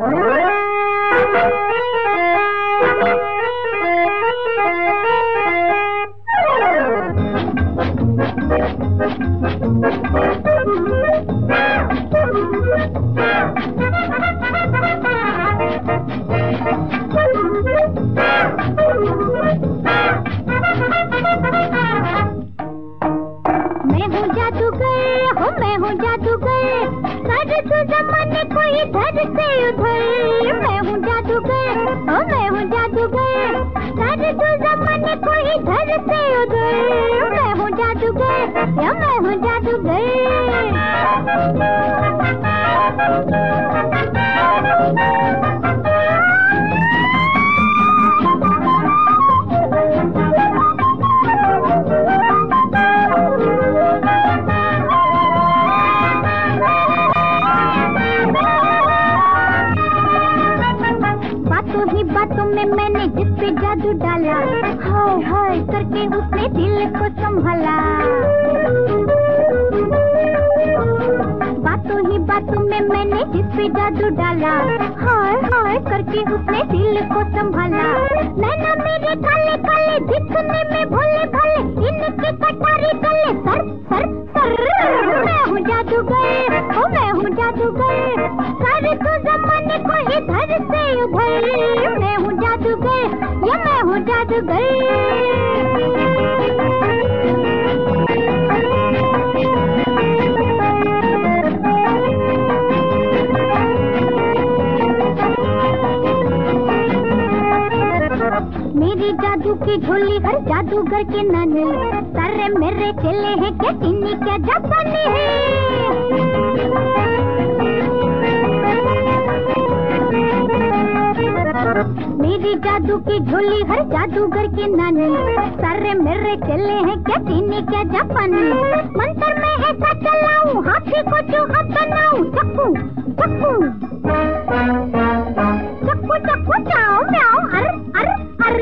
मैं हूँ जादूगर हो मैं हूँ जादूगर। कर तू जमाने को इधर से उधर। मैं हूँ जादूगर, ओ, मैं हूँ जादूगर। कर जो जमाने को इधर से उधर। मैं हूँ जादूगर या मैं हूँ बातों मैंने जिस पे जादू डाला। हाय हाय, करके उसने दिल को संभाला। बातों ही बातों में मैंने जिस पे जादू डाला। हाय हाय, करके उसने दिल को संभाला। नैना मेरे काले काले दिखने में भोले भाले इनके कटारी गले सर सर सर। मैं हूँ जादूगर, ओ मैं हूँ जादूगर। कर तो जमाने को इधर से उधर की झोली हर जादूगर के नाने सारे मेरे चले हैं क्या? चीनी क्या जापानी है? मेरी जादू की झोली हर जादूगर के नानी। सारे मेरे चले हैं क्या चीनी, क्या जापानी? मंत्र में ऐसा चलाऊं, हाथी को चूहा बनाऊँ, चक्कू चक्कू। चक्कू चक्कू चाओ म्याओ अर अर अर,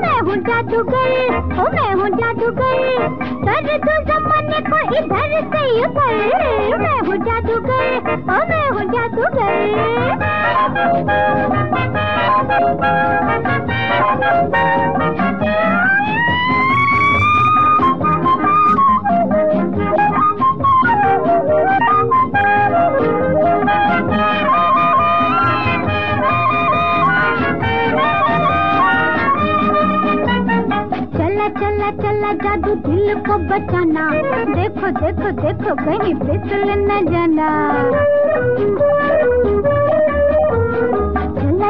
मैं हूँ जादूगर, ओ, मैं हूँ जादूगर। कर दो जमाने को इधर से उधर, मैं हूँ जादूगर, ओ, मैं हूँ चला जादू दिल को बचाना। देखो देखो देखो कहीं फिसल न जाना।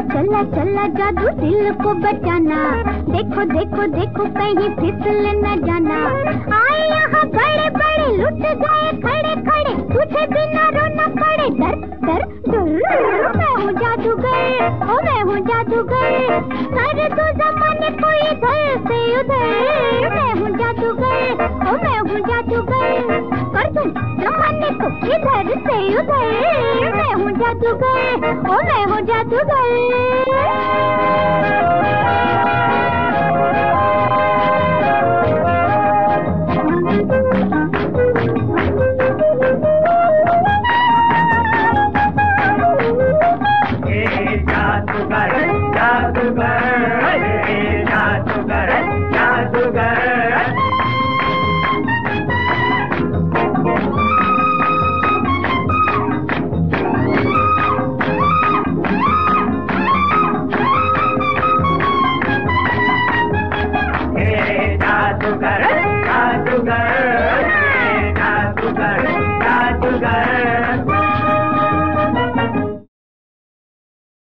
चला चला चला जादू दिल को बचाना। देखो देखो देखो, कहीं फिसल न जाना। आए यहाँ बड़े बड़े, लुट गए खड़े खड़े। तुझे बिना रोना पड़े। डर डर डर। मैं हूँ जादूगर, ओ मैं हूँ जादूगर। कर दो जमाने को इधर। इधर से उधर मैं हूँ जादूगर ओ मैं हूँ जादूगर।